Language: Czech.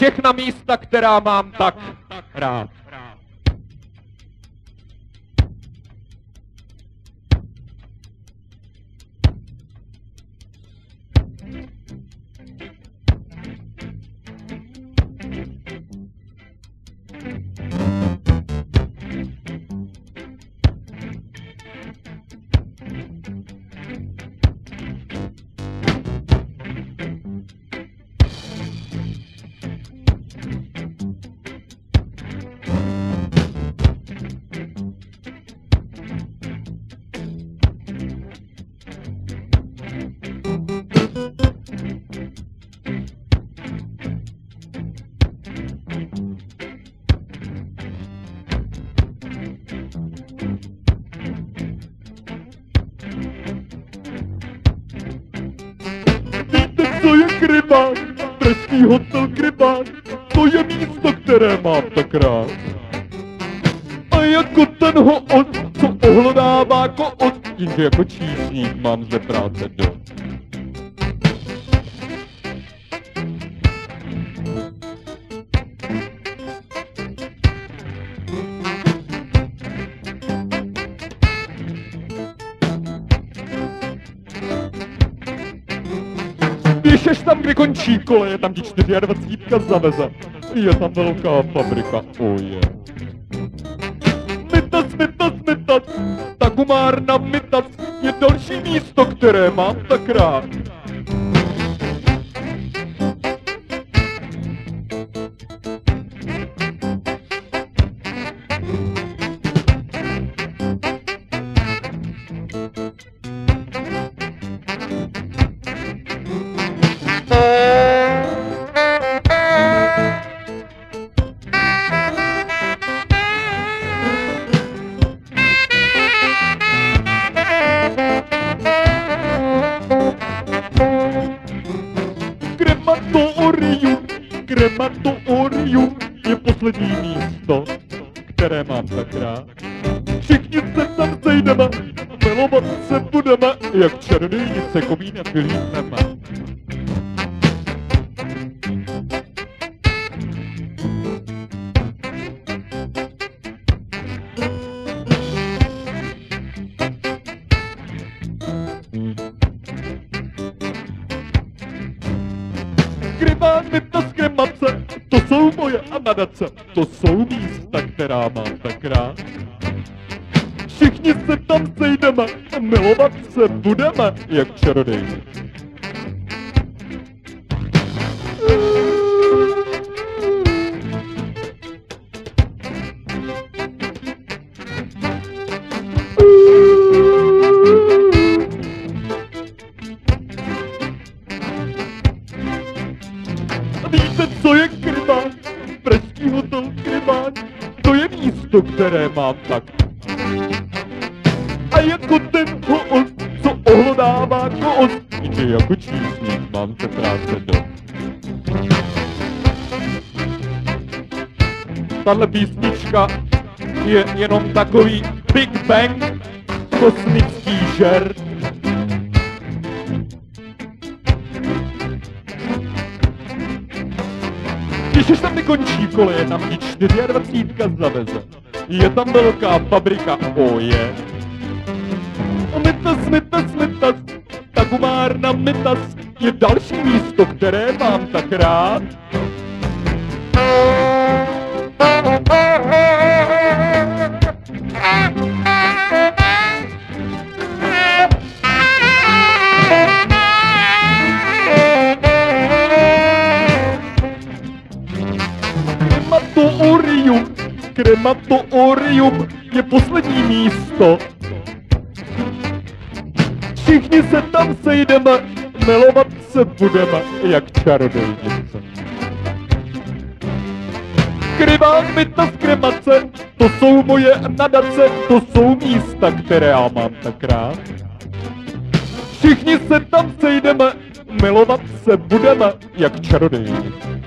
všechna místa, která mám tak rád. Co je Krybán? Pražský hotel Krybán. To je místo, které mám tak rád. A jako ten ho on, co ohlodává koot, jenže jako číšník mám zde práce dost. Končí koleje, tam ti 24 zaveze. Je tam velká fabrika, yeah. Mytas, mytas, mytas, ta gumárna mytas je další místo, které mám tak rád. Krematorium je poslední místo, které mám tak rád. Všichni se tam sejdeme, milovat se budeme, jak čarodějnice komínek vylítneme. Krybán, mytas, nadace, to jsou místa, která mám tak rád. Všichni se tam sejdeme, milovat se budeme, jak čarodejníci. Místo, které mám tak. A jako ten hoos, co ohlodává koos, jde jako číšník, mám se práce do. Tahle písnička je jenom takový Big Bang, kosmický žert. Když už tam nekončí koleje, tam ti 24 zaveze. Je tam velká fabrika, oh je. Mytas, mytas, mytas, ta gumárna mytas je další místo, které mám tak rád. Krematorium je poslední místo. Všichni se tam sejdeme, milovat se budeme, jak čarodějnice. Krybán, mytas, kremace, to jsou moje nadace, to jsou místa, které já mám tak rád. Všichni se tam sejdeme, milovat se budeme, jak čarodějnice.